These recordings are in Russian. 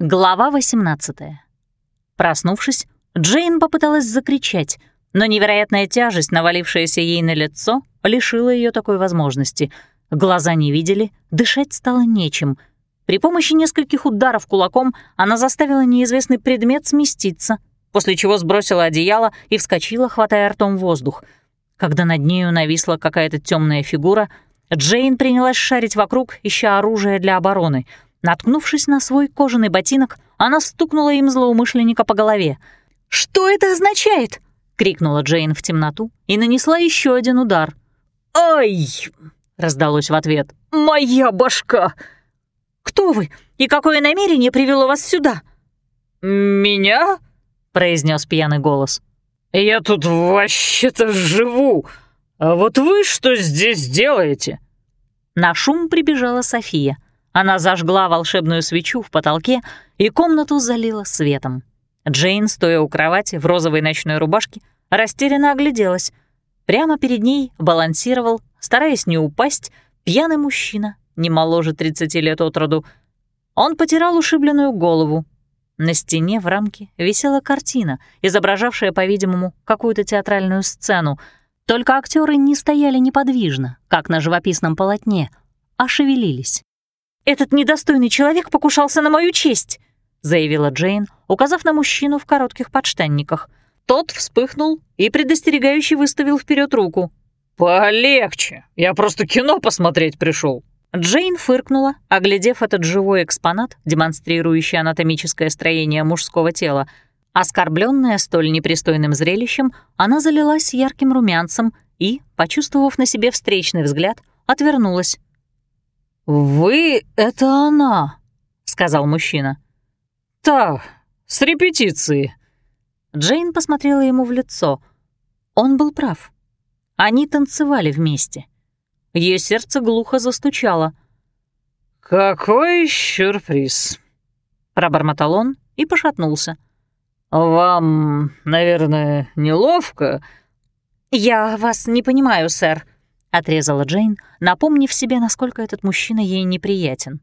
Глава 18. Проснувшись, Джейн попыталась закричать, но невероятная тяжесть, навалившаяся ей на лицо, лишила ее такой возможности. Глаза не видели, дышать стало нечем. При помощи нескольких ударов кулаком она заставила неизвестный предмет сместиться, после чего сбросила одеяло и вскочила, хватая ртом воздух. Когда над нею нависла какая-то темная фигура, Джейн принялась шарить вокруг, ища оружие для обороны — Наткнувшись на свой кожаный ботинок, она стукнула им злоумышленника по голове. «Что это означает?» — крикнула Джейн в темноту и нанесла еще один удар. «Ай!» — раздалось в ответ. «Моя башка!» «Кто вы и какое намерение привело вас сюда?» «Меня?» — произнес пьяный голос. «Я тут вообще-то живу. А вот вы что здесь делаете?» На шум прибежала София — она зажгла волшебную свечу в потолке и комнату залила светом. Джейн, стоя у кровати в розовой ночной рубашке, растерянно огляделась. Прямо перед ней балансировал, стараясь не упасть, пьяный мужчина, не моложе 30 лет от роду. Он потирал ушибленную голову. На стене в рамке висела картина, изображавшая, по-видимому, какую-то театральную сцену. Только актеры не стояли неподвижно, как на живописном полотне, а шевелились. «Этот недостойный человек покушался на мою честь», — заявила Джейн, указав на мужчину в коротких подштанниках. Тот вспыхнул и предостерегающе выставил вперед руку. «Полегче, я просто кино посмотреть пришел. Джейн фыркнула, оглядев этот живой экспонат, демонстрирующий анатомическое строение мужского тела. Оскорбленная столь непристойным зрелищем, она залилась ярким румянцем и, почувствовав на себе встречный взгляд, отвернулась. «Вы — это она», — сказал мужчина. «Так, с репетиции». Джейн посмотрела ему в лицо. Он был прав. Они танцевали вместе. Ее сердце глухо застучало. «Какой сюрприз!» — пробормотал он и пошатнулся. «Вам, наверное, неловко?» «Я вас не понимаю, сэр», — отрезала Джейн, напомнив себе, насколько этот мужчина ей неприятен.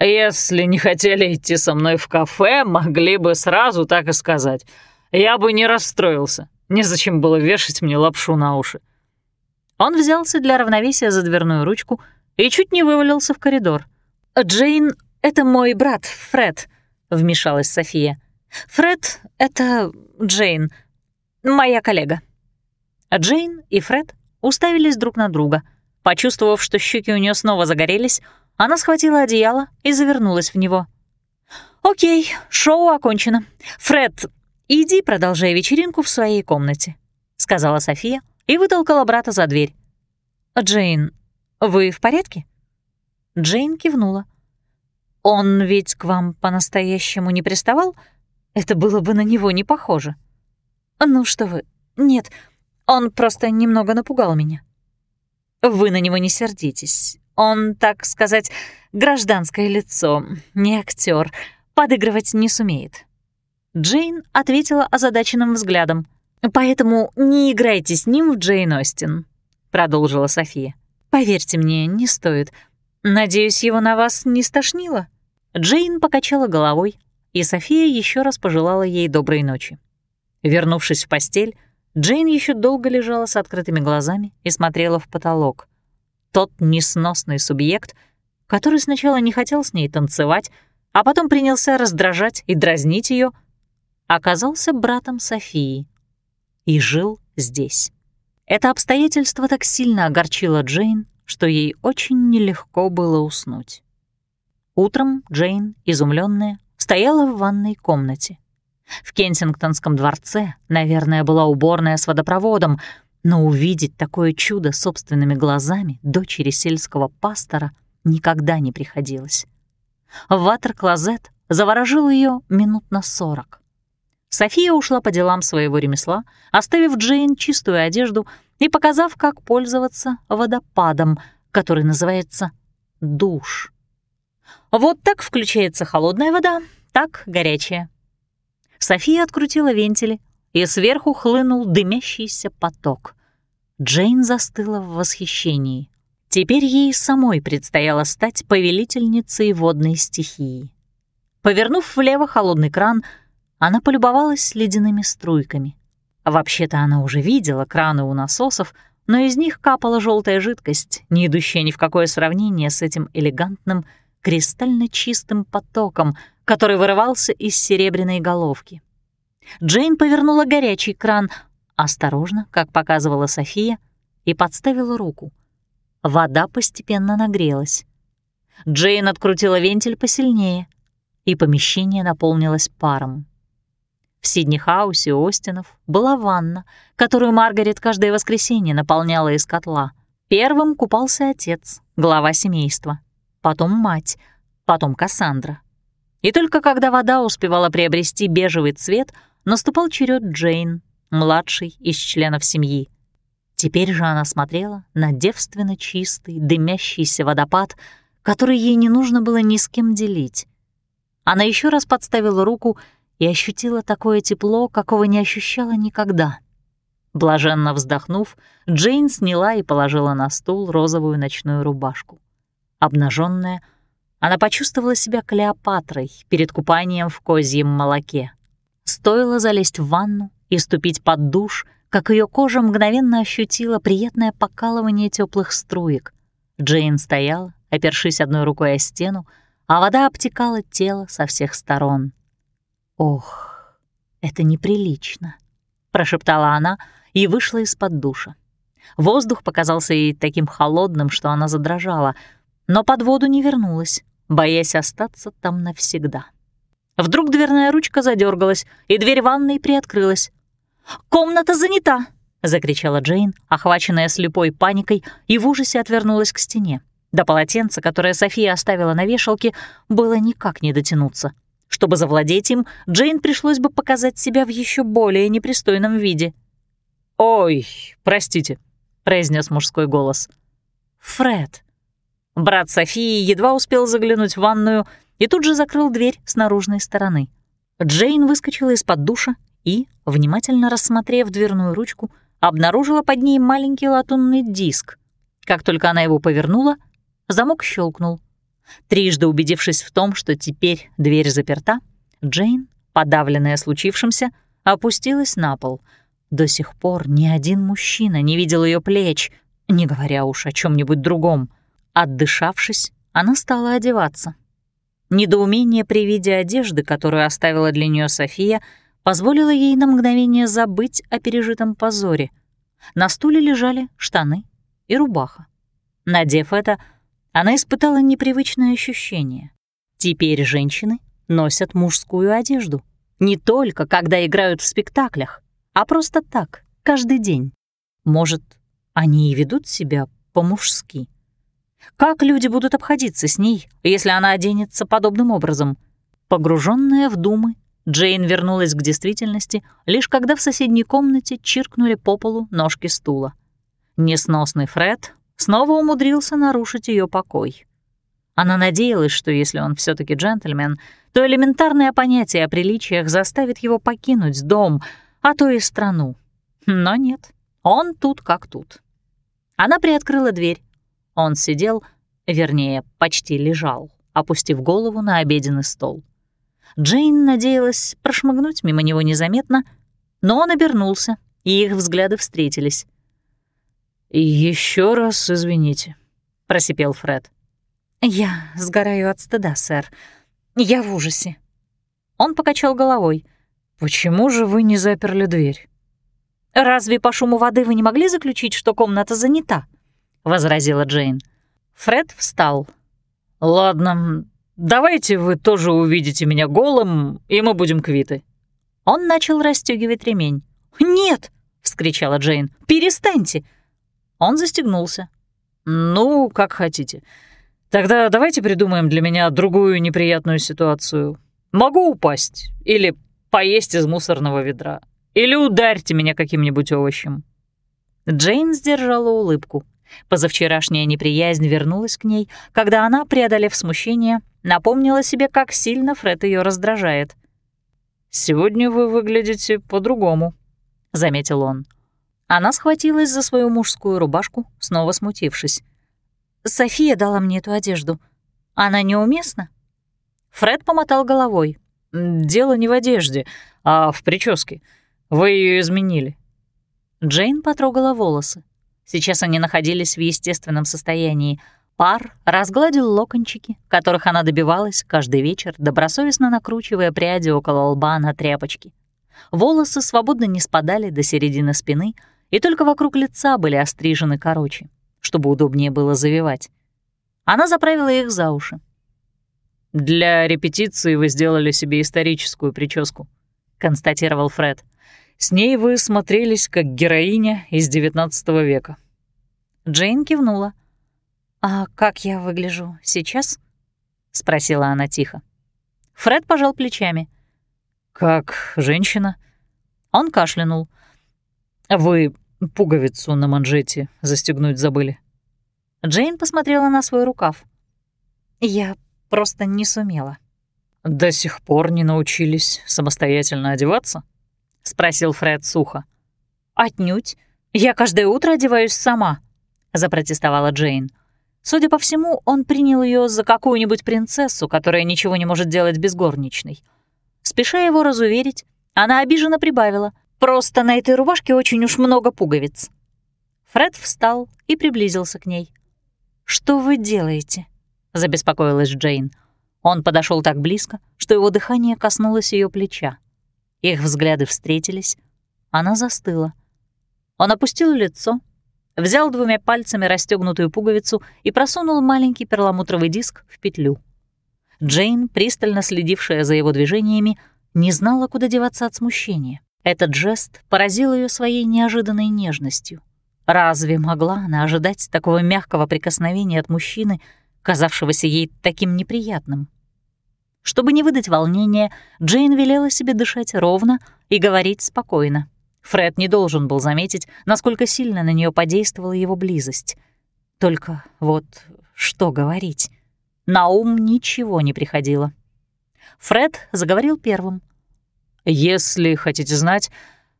«Если не хотели идти со мной в кафе, могли бы сразу так и сказать. Я бы не расстроился. Незачем было вешать мне лапшу на уши». Он взялся для равновесия за дверную ручку и чуть не вывалился в коридор. «Джейн — это мой брат, Фред», — вмешалась София. «Фред — это Джейн, моя коллега». Джейн и Фред уставились друг на друга. Почувствовав, что щеки у нее снова загорелись, она схватила одеяло и завернулась в него. «Окей, шоу окончено. Фред, иди продолжай вечеринку в своей комнате», — сказала София и вытолкала брата за дверь. «Джейн, вы в порядке?» Джейн кивнула. «Он ведь к вам по-настоящему не приставал? Это было бы на него не похоже». «Ну что вы, нет, он просто немного напугал меня. Вы на него не сердитесь. Он, так сказать, гражданское лицо, не актер, подыгрывать не сумеет. Джейн ответила озадаченным взглядом. «Поэтому не играйте с ним в Джейн Остин», — продолжила София. «Поверьте мне, не стоит. Надеюсь, его на вас не стошнило?» Джейн покачала головой, и София еще раз пожелала ей доброй ночи. Вернувшись в постель, Джейн еще долго лежала с открытыми глазами и смотрела в потолок. Тот несносный субъект, который сначала не хотел с ней танцевать, а потом принялся раздражать и дразнить ее, оказался братом Софии и жил здесь. Это обстоятельство так сильно огорчило Джейн, что ей очень нелегко было уснуть. Утром Джейн, изумленная, стояла в ванной комнате. В Кенсингтонском дворце, наверное, была уборная с водопроводом, но увидеть такое чудо собственными глазами дочери сельского пастора никогда не приходилось. Ватер-клозет заворожил ее минут на сорок. София ушла по делам своего ремесла, оставив Джейн чистую одежду и показав, как пользоваться водопадом, который называется душ. Вот так включается холодная вода, так горячая. София открутила вентили, и сверху хлынул дымящийся поток. Джейн застыла в восхищении. Теперь ей самой предстояло стать повелительницей водной стихии. Повернув влево холодный кран, она полюбовалась ледяными струйками. Вообще-то она уже видела краны у насосов, но из них капала желтая жидкость, не идущая ни в какое сравнение с этим элегантным, кристально чистым потоком, который вырывался из серебряной головки. Джейн повернула горячий кран, осторожно, как показывала София, и подставила руку. Вода постепенно нагрелась. Джейн открутила вентиль посильнее, и помещение наполнилось паром. В Сидни-хаусе у Остинов была ванна, которую Маргарет каждое воскресенье наполняла из котла. Первым купался отец, глава семейства, потом мать, потом Кассандра. И только когда вода успевала приобрести бежевый цвет, наступал черед Джейн, младшей из членов семьи. Теперь же она смотрела на девственно чистый, дымящийся водопад, который ей не нужно было ни с кем делить. Она еще раз подставила руку и ощутила такое тепло, какого не ощущала никогда. Блаженно вздохнув, Джейн сняла и положила на стул розовую ночную рубашку. Обнаженная, она почувствовала себя Клеопатрой перед купанием в козьем молоке. Стоило залезть в ванну и ступить под душ, как ее кожа мгновенно ощутила приятное покалывание теплых струек. Джейн стояла, опершись одной рукой о стену, а вода обтекала тело со всех сторон. «Ох, это неприлично», — прошептала она и вышла из-под душа. Воздух показался ей таким холодным, что она задрожала, но под воду не вернулась, боясь остаться там навсегда. Вдруг дверная ручка задергалась, и дверь ванной приоткрылась. «Комната занята!» — закричала Джейн, охваченная слепой паникой, и в ужасе отвернулась к стене. До полотенца, которое София оставила на вешалке, было никак не дотянуться. Чтобы завладеть им, Джейн пришлось бы показать себя в еще более непристойном виде. «Ой, простите», — произнес мужской голос. «Фред». Брат Софии едва успел заглянуть в ванную и тут же закрыл дверь с наружной стороны. Джейн выскочила из-под душа и, внимательно рассмотрев дверную ручку, обнаружила под ней маленький латунный диск. Как только она его повернула, Замок щелкнул. Трижды убедившись в том, что теперь дверь заперта, Джейн, подавленная случившимся, опустилась на пол. До сих пор ни один мужчина не видел ее плеч, не говоря уж о чем нибудь другом. Отдышавшись, она стала одеваться. Недоумение при виде одежды, которую оставила для нее София, позволило ей на мгновение забыть о пережитом позоре. На стуле лежали штаны и рубаха. Надев это, она испытала непривычное ощущение. Теперь женщины носят мужскую одежду. Не только когда играют в спектаклях, а просто так, каждый день. Может, они и ведут себя по-мужски. Как люди будут обходиться с ней, если она оденется подобным образом? Погруженная в думы, Джейн вернулась к действительности, лишь когда в соседней комнате чиркнули по полу ножки стула. Несносный Фред снова умудрился нарушить ее покой. Она надеялась, что если он все таки джентльмен, то элементарное понятие о приличиях заставит его покинуть дом, а то и страну. Но нет, он тут как тут. Она приоткрыла дверь. Он сидел, вернее, почти лежал, опустив голову на обеденный стол. Джейн надеялась прошмыгнуть мимо него незаметно, но он обернулся, и их взгляды встретились. Еще раз извините», — просипел Фред. «Я сгораю от стыда, сэр. Я в ужасе». Он покачал головой. «Почему же вы не заперли дверь?» «Разве по шуму воды вы не могли заключить, что комната занята?» — возразила Джейн. Фред встал. «Ладно, давайте вы тоже увидите меня голым, и мы будем квиты». Он начал расстегивать ремень. «Нет!» — вскричала Джейн. «Перестаньте! Он застегнулся. «Ну, как хотите. Тогда давайте придумаем для меня другую неприятную ситуацию. Могу упасть или поесть из мусорного ведра, или ударьте меня каким-нибудь овощем». Джейн сдержала улыбку. Позавчерашняя неприязнь вернулась к ней, когда она, преодолев смущение, напомнила себе, как сильно Фред ее раздражает. «Сегодня вы выглядите по-другому», — заметил он. Она схватилась за свою мужскую рубашку, снова смутившись. «София дала мне эту одежду. Она неуместна?» Фред помотал головой. «Дело не в одежде, а в прическе. Вы ее изменили». Джейн потрогала волосы. Сейчас они находились в естественном состоянии. Пар разгладил локончики, которых она добивалась каждый вечер, добросовестно накручивая пряди около лба на тряпочки. Волосы свободно не спадали до середины спины, и только вокруг лица были острижены короче, чтобы удобнее было завивать. Она заправила их за уши. «Для репетиции вы сделали себе историческую прическу», — констатировал Фред. «С ней вы смотрелись как героиня из XIX века». Джейн кивнула. «А как я выгляжу сейчас?» — спросила она тихо. Фред пожал плечами. «Как женщина?» Он кашлянул. «Вы пуговицу на манжете застегнуть забыли?» Джейн посмотрела на свой рукав. «Я просто не сумела». «До сих пор не научились самостоятельно одеваться?» — спросил Фред сухо. «Отнюдь. Я каждое утро одеваюсь сама», — запротестовала Джейн. Судя по всему, он принял ее за какую-нибудь принцессу, которая ничего не может делать без горничной. Спеша его разуверить, она обиженно прибавила. «Просто на этой рубашке очень уж много пуговиц». Фред встал и приблизился к ней. «Что вы делаете?» — забеспокоилась Джейн. Он подошел так близко, что его дыхание коснулось ее плеча. Их взгляды встретились. Она застыла. Он опустил лицо, взял двумя пальцами расстегнутую пуговицу и просунул маленький перламутровый диск в петлю. Джейн, пристально следившая за его движениями, не знала, куда деваться от смущения. Этот жест поразил ее своей неожиданной нежностью. Разве могла она ожидать такого мягкого прикосновения от мужчины, казавшегося ей таким неприятным? Чтобы не выдать волнения, Джейн велела себе дышать ровно и говорить спокойно. Фред не должен был заметить, насколько сильно на нее подействовала его близость. Только вот что говорить? На ум ничего не приходило. Фред заговорил первым. «Если хотите знать,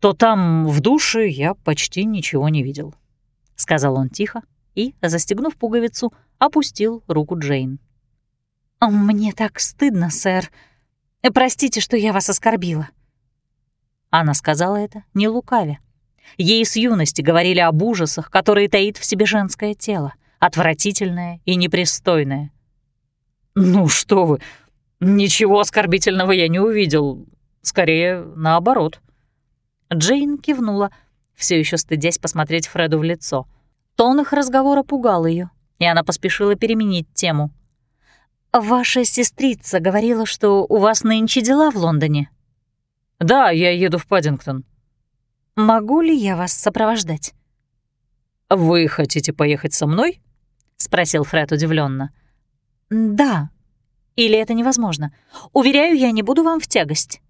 то там, в душе, я почти ничего не видел», — сказал он тихо и, застегнув пуговицу, опустил руку Джейн. «Мне так стыдно, сэр. Простите, что я вас оскорбила». Она сказала это, не лукавя. Ей с юности говорили об ужасах, которые таит в себе женское тело, отвратительное и непристойное. «Ну что вы, ничего оскорбительного я не увидел. Скорее, наоборот». Джейн кивнула, все еще стыдясь посмотреть Фреду в лицо. Тон их разговора пугал ее, и она поспешила переменить тему. «Ваша сестрица говорила, что у вас нынче дела в Лондоне?» «Да, я еду в Паддингтон». «Могу ли я вас сопровождать?» «Вы хотите поехать со мной?» — спросил Фред удивленно. «Да. Или это невозможно? Уверяю, я не буду вам в тягость».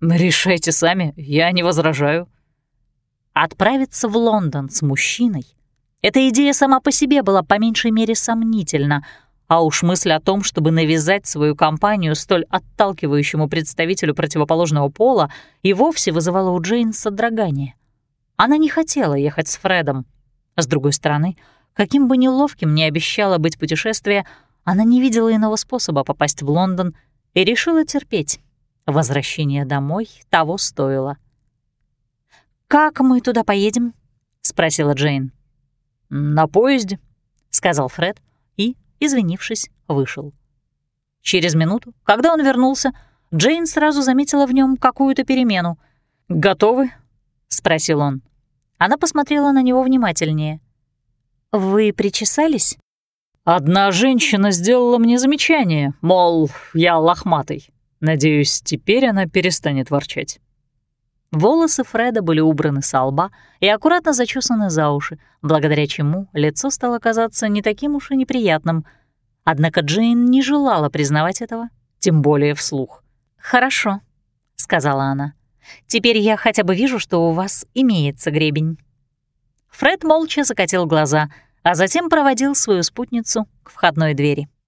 «Решайте сами, я не возражаю». Отправиться в Лондон с мужчиной — эта идея сама по себе была по меньшей мере сомнительна, а уж мысль о том, чтобы навязать свою компанию столь отталкивающему представителю противоположного пола, и вовсе вызывала у Джейн содрогание. Она не хотела ехать с Фредом. С другой стороны, каким бы неловким ни обещало быть путешествие, она не видела иного способа попасть в Лондон и решила терпеть. Возвращение домой того стоило. «Как мы туда поедем?» — спросила Джейн. «На поезде», — сказал Фред и, извинившись, вышел. Через минуту, когда он вернулся, Джейн сразу заметила в нем какую-то перемену. «Готовы?» — спросил он. Она посмотрела на него внимательнее. «Вы причесались?» «Одна женщина сделала мне замечание, мол, я лохматый. Надеюсь, теперь она перестанет ворчать. Волосы Фреда были убраны со лба и аккуратно зачесаны за уши, благодаря чему лицо стало казаться не таким уж и неприятным. Однако Джейн не желала признавать этого, тем более вслух. «Хорошо», — сказала она. «Теперь я хотя бы вижу, что у вас имеется гребень». Фред молча закатил глаза, а затем проводил свою спутницу к входной двери.